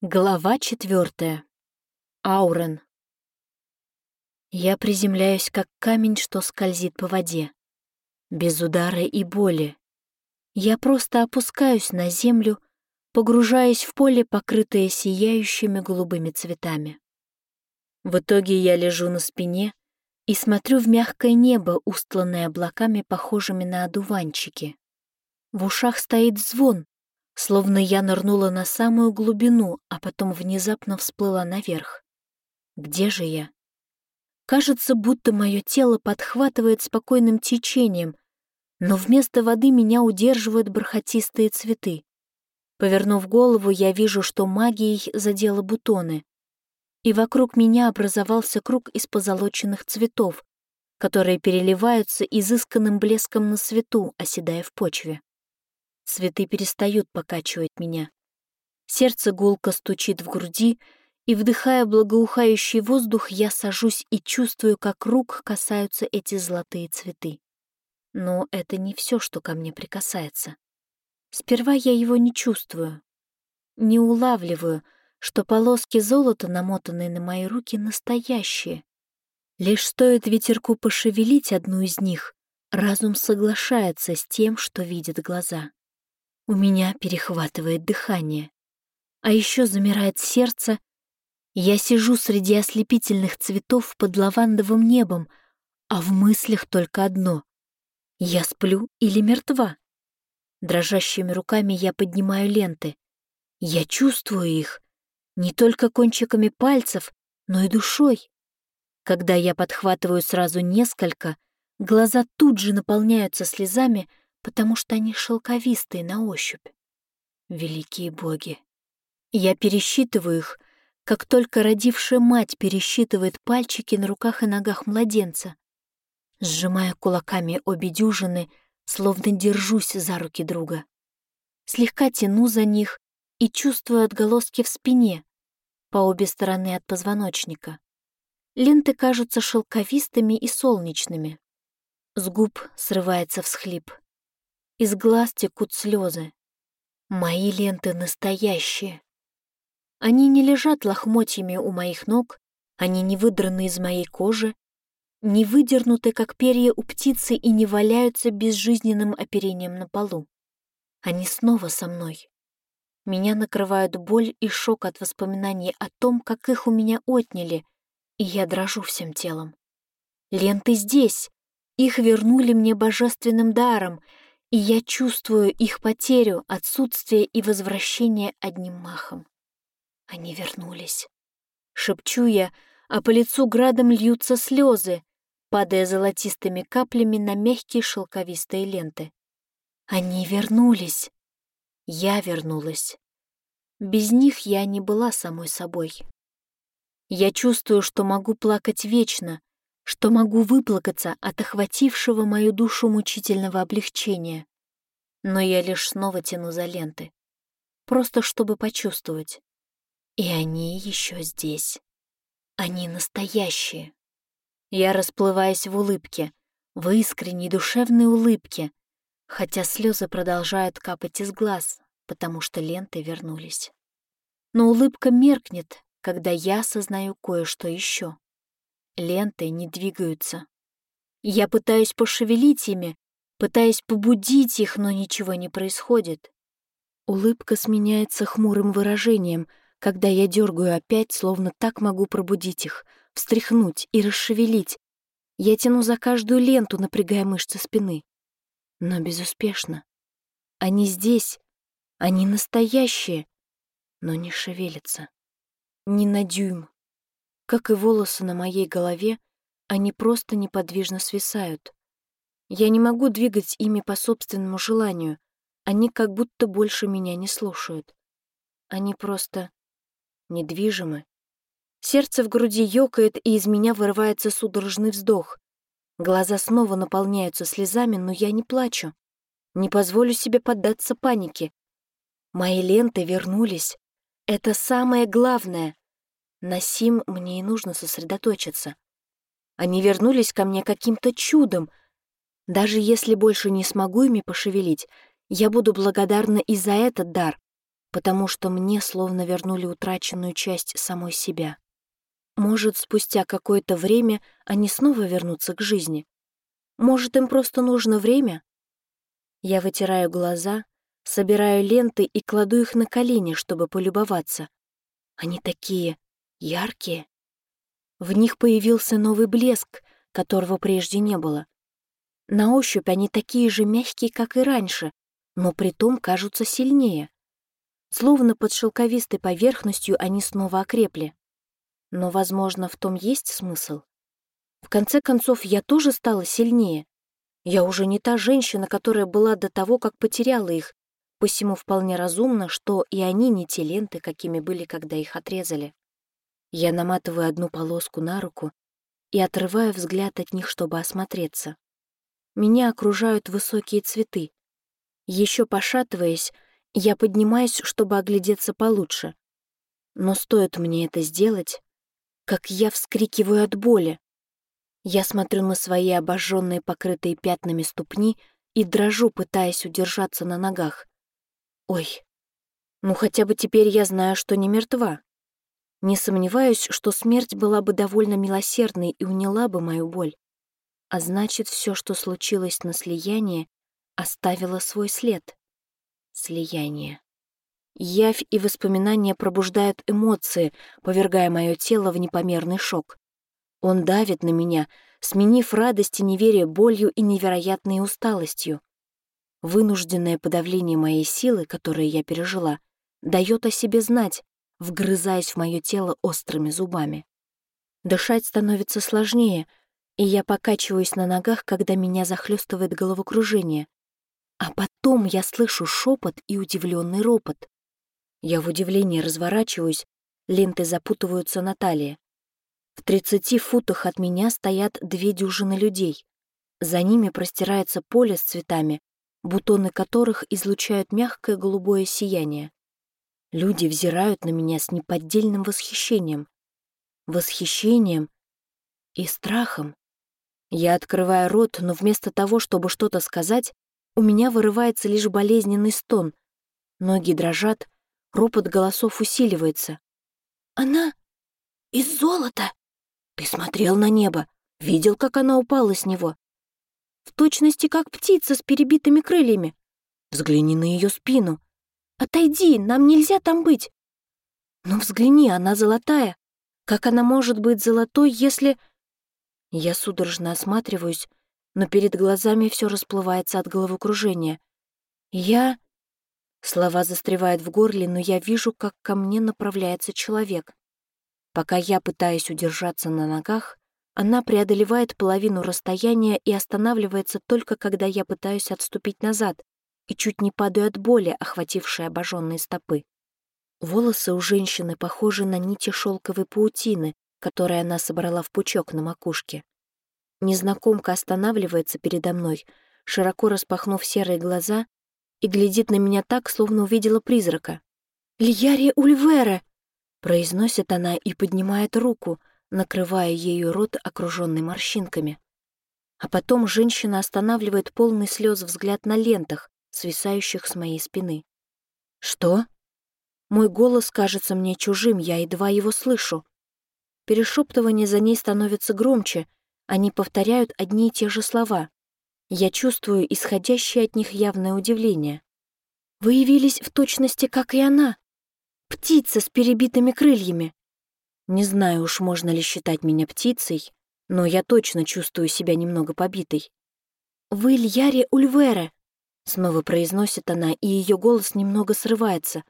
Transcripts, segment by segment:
Глава четвертая. Аурен. Я приземляюсь, как камень, что скользит по воде. Без удара и боли. Я просто опускаюсь на землю, погружаясь в поле, покрытое сияющими голубыми цветами. В итоге я лежу на спине и смотрю в мягкое небо, устланное облаками, похожими на одуванчики. В ушах стоит звон, Словно я нырнула на самую глубину, а потом внезапно всплыла наверх. Где же я? Кажется, будто мое тело подхватывает спокойным течением, но вместо воды меня удерживают бархатистые цветы. Повернув голову, я вижу, что магией задела бутоны, и вокруг меня образовался круг из позолоченных цветов, которые переливаются изысканным блеском на свету, оседая в почве. Цветы перестают покачивать меня. Сердце гулко стучит в груди, и, вдыхая благоухающий воздух, я сажусь и чувствую, как рук касаются эти золотые цветы. Но это не все, что ко мне прикасается. Сперва я его не чувствую, не улавливаю, что полоски золота, намотанные на мои руки, настоящие. Лишь стоит ветерку пошевелить одну из них, разум соглашается с тем, что видят глаза. У меня перехватывает дыхание. А еще замирает сердце. Я сижу среди ослепительных цветов под лавандовым небом, а в мыслях только одно — я сплю или мертва? Дрожащими руками я поднимаю ленты. Я чувствую их не только кончиками пальцев, но и душой. Когда я подхватываю сразу несколько, глаза тут же наполняются слезами, потому что они шелковистые на ощупь. Великие боги! Я пересчитываю их, как только родившая мать пересчитывает пальчики на руках и ногах младенца. Сжимая кулаками обе дюжины, словно держусь за руки друга. Слегка тяну за них и чувствую отголоски в спине, по обе стороны от позвоночника. Ленты кажутся шелковистыми и солнечными. С губ срывается всхлип. Из глаз текут слезы. Мои ленты настоящие. Они не лежат лохмотьями у моих ног, они не выдраны из моей кожи, не выдернуты, как перья у птицы, и не валяются безжизненным оперением на полу. Они снова со мной. Меня накрывают боль и шок от воспоминаний о том, как их у меня отняли, и я дрожу всем телом. Ленты здесь. Их вернули мне божественным даром — и я чувствую их потерю, отсутствие и возвращение одним махом. Они вернулись. Шепчу я, а по лицу градом льются слезы, падая золотистыми каплями на мягкие шелковистые ленты. Они вернулись. Я вернулась. Без них я не была самой собой. Я чувствую, что могу плакать вечно, что могу выплакаться от охватившего мою душу мучительного облегчения. Но я лишь снова тяну за ленты, просто чтобы почувствовать. И они еще здесь. Они настоящие. Я расплываюсь в улыбке, в искренней душевной улыбке, хотя слезы продолжают капать из глаз, потому что ленты вернулись. Но улыбка меркнет, когда я осознаю кое-что еще. Ленты не двигаются. Я пытаюсь пошевелить ими, пытаясь побудить их, но ничего не происходит. Улыбка сменяется хмурым выражением, когда я дергаю опять, словно так могу пробудить их, встряхнуть и расшевелить. Я тяну за каждую ленту, напрягая мышцы спины. Но безуспешно. Они здесь, они настоящие, но не шевелятся. Ни на дюйм. Как и волосы на моей голове, они просто неподвижно свисают. Я не могу двигать ими по собственному желанию. Они как будто больше меня не слушают. Они просто недвижимы. Сердце в груди ёкает, и из меня вырывается судорожный вздох. Глаза снова наполняются слезами, но я не плачу. Не позволю себе поддаться панике. Мои ленты вернулись. Это самое главное. На сим мне и нужно сосредоточиться. Они вернулись ко мне каким-то чудом. Даже если больше не смогу ими пошевелить, я буду благодарна и за этот дар, потому что мне словно вернули утраченную часть самой себя. Может, спустя какое-то время они снова вернутся к жизни. Может, им просто нужно время? Я вытираю глаза, собираю ленты и кладу их на колени, чтобы полюбоваться. Они такие яркие. В них появился новый блеск, которого прежде не было. На ощупь они такие же мягкие, как и раньше, но при том кажутся сильнее. Словно под шелковистой поверхностью они снова окрепли. Но, возможно, в том есть смысл. В конце концов, я тоже стала сильнее. Я уже не та женщина, которая была до того, как потеряла их, посему вполне разумно, что и они не те ленты, какими были, когда их отрезали. Я наматываю одну полоску на руку и отрываю взгляд от них, чтобы осмотреться. Меня окружают высокие цветы. Еще пошатываясь, я поднимаюсь, чтобы оглядеться получше. Но стоит мне это сделать, как я вскрикиваю от боли. Я смотрю на свои обожженные, покрытые пятнами ступни и дрожу, пытаясь удержаться на ногах. Ой, ну хотя бы теперь я знаю, что не мертва. Не сомневаюсь, что смерть была бы довольно милосердной и уняла бы мою боль. А значит, все, что случилось на слиянии, оставило свой след. Слияние. Явь и воспоминания пробуждают эмоции, повергая мое тело в непомерный шок. Он давит на меня, сменив радость и неверие болью и невероятной усталостью. Вынужденное подавление моей силы, которое я пережила, дает о себе знать, вгрызаясь в мое тело острыми зубами. Дышать становится сложнее, и я покачиваюсь на ногах, когда меня захлестывает головокружение. А потом я слышу шепот и удивленный ропот. Я в удивлении разворачиваюсь, ленты запутываются на талии. В тридцати футах от меня стоят две дюжины людей. За ними простирается поле с цветами, бутоны которых излучают мягкое голубое сияние. Люди взирают на меня с неподдельным восхищением. Восхищением и страхом. Я открываю рот, но вместо того, чтобы что-то сказать, у меня вырывается лишь болезненный стон. Ноги дрожат, ропот голосов усиливается. «Она из золота!» «Ты смотрел на небо, видел, как она упала с него?» «В точности, как птица с перебитыми крыльями. Взгляни на ее спину. Отойди, нам нельзя там быть!» «Ну взгляни, она золотая. Как она может быть золотой, если...» Я судорожно осматриваюсь, но перед глазами все расплывается от головокружения. Я... Слова застревают в горле, но я вижу, как ко мне направляется человек. Пока я пытаюсь удержаться на ногах, она преодолевает половину расстояния и останавливается только когда я пытаюсь отступить назад и чуть не падаю от боли, охватившей обожженные стопы. Волосы у женщины похожи на нити шелковой паутины, которые она собрала в пучок на макушке. Незнакомка останавливается передо мной, широко распахнув серые глаза, и глядит на меня так, словно увидела призрака. «Льяри Ульвера!» — произносит она и поднимает руку, накрывая ею рот, окруженный морщинками. А потом женщина останавливает полный слез взгляд на лентах, свисающих с моей спины. «Что?» Мой голос кажется мне чужим, я едва его слышу. Перешептывание за ней становится громче, они повторяют одни и те же слова. Я чувствую исходящее от них явное удивление. Вы явились в точности, как и она. Птица с перебитыми крыльями. Не знаю уж, можно ли считать меня птицей, но я точно чувствую себя немного побитой. «Вы Льяре Ульвере», — снова произносит она, и ее голос немного срывается.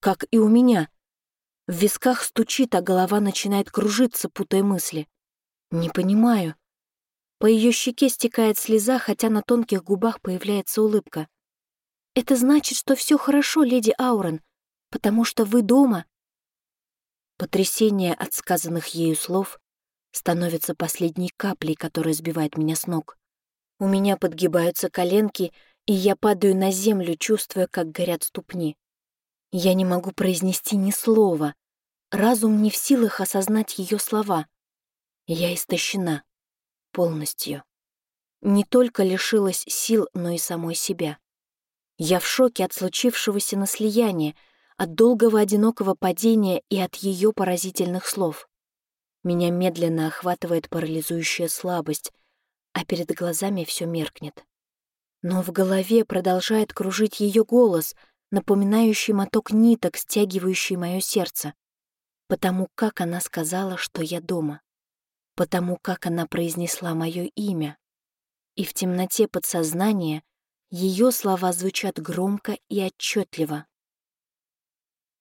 Как и у меня. В висках стучит, а голова начинает кружиться, путая мысли. Не понимаю. По ее щеке стекает слеза, хотя на тонких губах появляется улыбка. «Это значит, что все хорошо, леди Аурен, потому что вы дома». Потрясение от сказанных ею слов становится последней каплей, которая сбивает меня с ног. У меня подгибаются коленки, и я падаю на землю, чувствуя, как горят ступни. Я не могу произнести ни слова. Разум не в силах осознать ее слова. Я истощена. Полностью. Не только лишилась сил, но и самой себя. Я в шоке от случившегося на слиянии, от долгого одинокого падения и от ее поразительных слов. Меня медленно охватывает парализующая слабость, а перед глазами все меркнет. Но в голове продолжает кружить ее голос, напоминающий моток ниток, стягивающий мое сердце. Потому как она сказала, что я дома. Потому как она произнесла мое имя. И в темноте подсознания ее слова звучат громко и отчетливо.